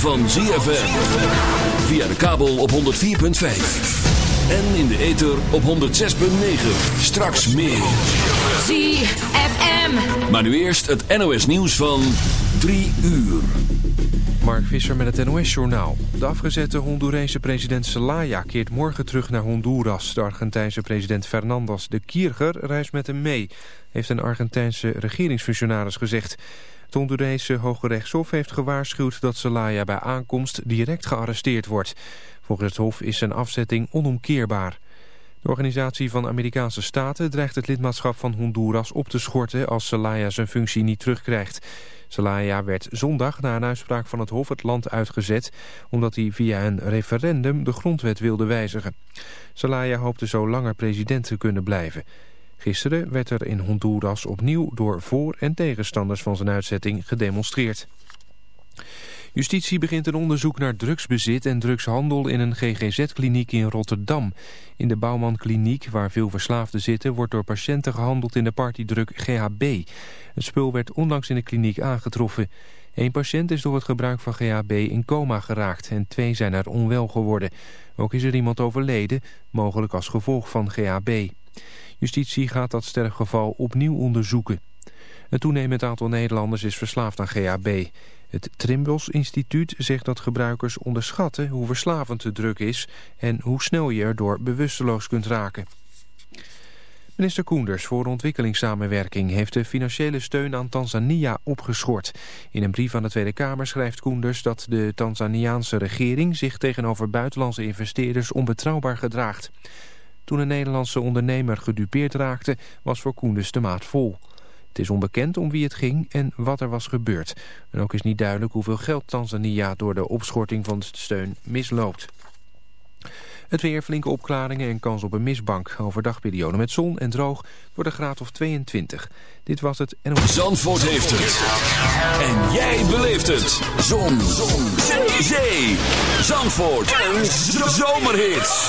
van ZFM. Via de kabel op 104.5. En in de ether op 106.9. Straks meer. ZFM. Maar nu eerst het NOS nieuws van 3 uur. Mark Visser met het NOS-journaal. De afgezette Hondurese president Zelaya keert morgen terug naar Honduras. De Argentijnse president Fernandez de Kierger reist met hem mee... heeft een Argentijnse regeringsfunctionaris gezegd. Het Hondurese Hoge Rechtshof heeft gewaarschuwd dat Zelaya bij aankomst direct gearresteerd wordt. Volgens het hof is zijn afzetting onomkeerbaar. De Organisatie van Amerikaanse Staten dreigt het lidmaatschap van Honduras op te schorten als Zelaya zijn functie niet terugkrijgt. Zelaya werd zondag na een uitspraak van het Hof het land uitgezet... omdat hij via een referendum de grondwet wilde wijzigen. Zelaya hoopte zo langer president te kunnen blijven. Gisteren werd er in Honduras opnieuw door voor- en tegenstanders van zijn uitzetting gedemonstreerd. Justitie begint een onderzoek naar drugsbezit en drugshandel in een GGZ-kliniek in Rotterdam. In de Bouwman-kliniek, waar veel verslaafden zitten, wordt door patiënten gehandeld in de partydruk GHB. Het spul werd onlangs in de kliniek aangetroffen. Eén patiënt is door het gebruik van GHB in coma geraakt en twee zijn er onwel geworden. Ook is er iemand overleden, mogelijk als gevolg van GHB. Justitie gaat dat sterfgeval opnieuw onderzoeken. Het toenemend aantal Nederlanders is verslaafd aan GHB. Het Trimbos Instituut zegt dat gebruikers onderschatten hoe verslavend de druk is... en hoe snel je erdoor bewusteloos kunt raken. Minister Koenders voor ontwikkelingssamenwerking heeft de financiële steun aan Tanzania opgeschort. In een brief aan de Tweede Kamer schrijft Koenders dat de Tanzaniaanse regering zich tegenover buitenlandse investeerders onbetrouwbaar gedraagt. Toen een Nederlandse ondernemer gedupeerd raakte was voor Koenders de maat vol. Het is onbekend om wie het ging en wat er was gebeurd. En ook is niet duidelijk hoeveel geld Tanzania door de opschorting van de steun misloopt. Het weer, flinke opklaringen en kans op een misbank. Overdagperiode met zon en droog voor de graad of 22. Dit was het en... Zandvoort heeft het. En jij beleeft het. Zon. zon. Zee. Zandvoort. Een zomerhit.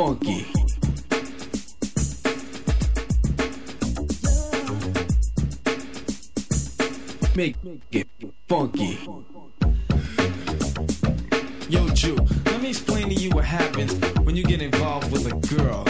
Funky. Make it funky. Yo, Jew, let me explain to you what happens when you get involved with a girl.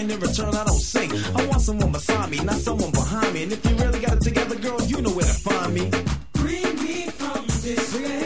and in return, I don't sing. I want someone beside me, not someone behind me. And if you really got it together, girl, you know where to find me. Free me from this pain.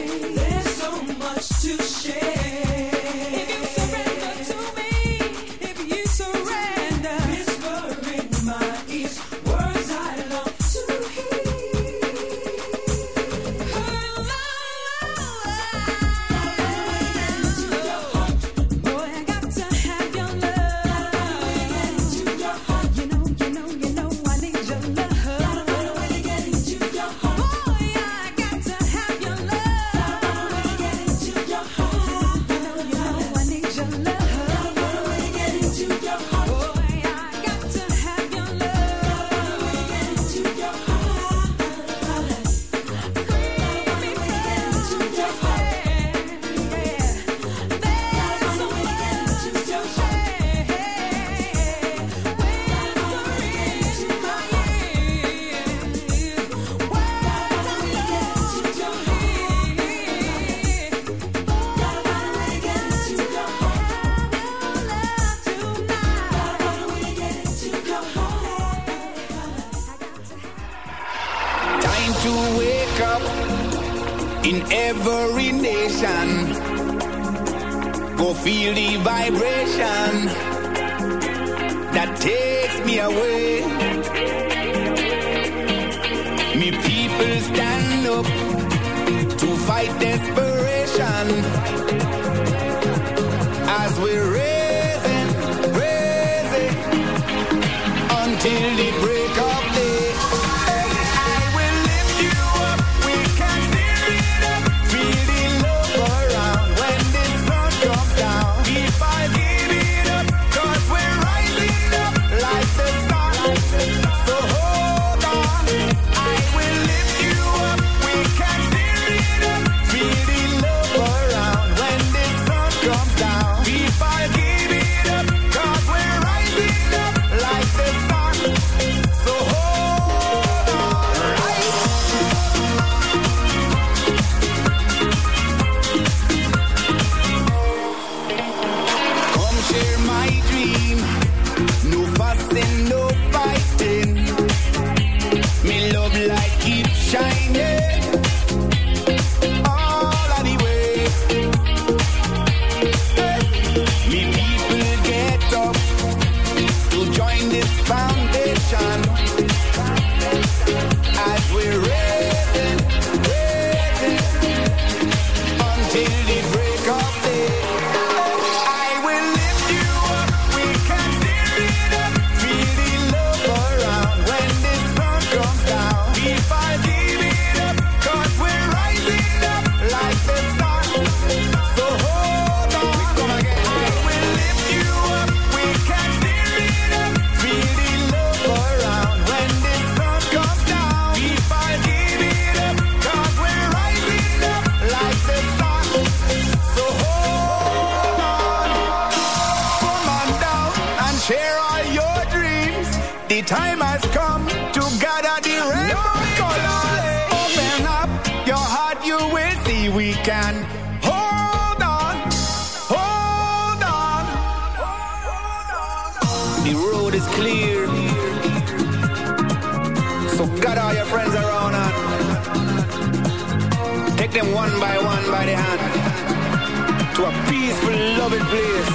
Every nation. Go feel the vibration that takes me away. Me people stand up to fight desperation as we're raising, Love it, please.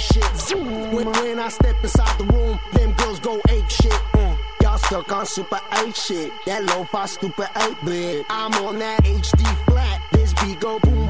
spaceship. When, when I step inside the room, them girls go ape shit. Mm. Y'all stuck on super 8 shit. That low fi stupid 8 bit. I'm on that HD flat. This beat go boom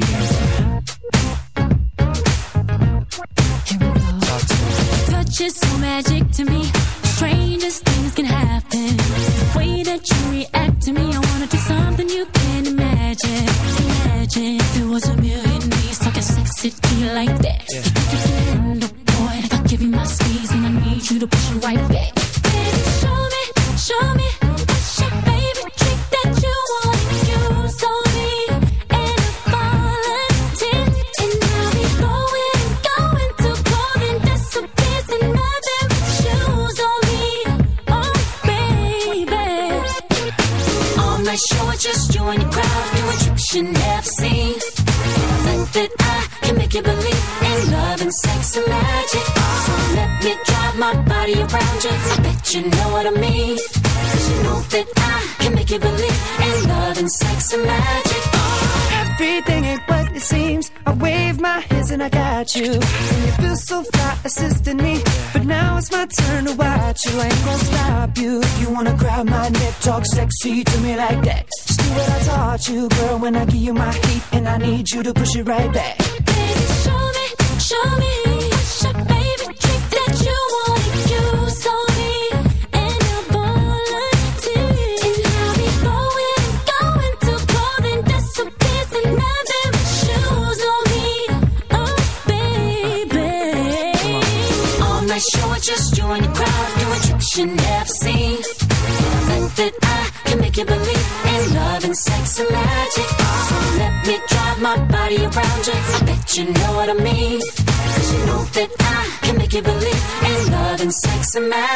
Garcia. like that. Just do what I taught you, girl, when I give you my heat. And I need you to push it right back.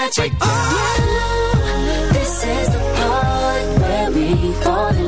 Magic. Oh, this is the part where we fall in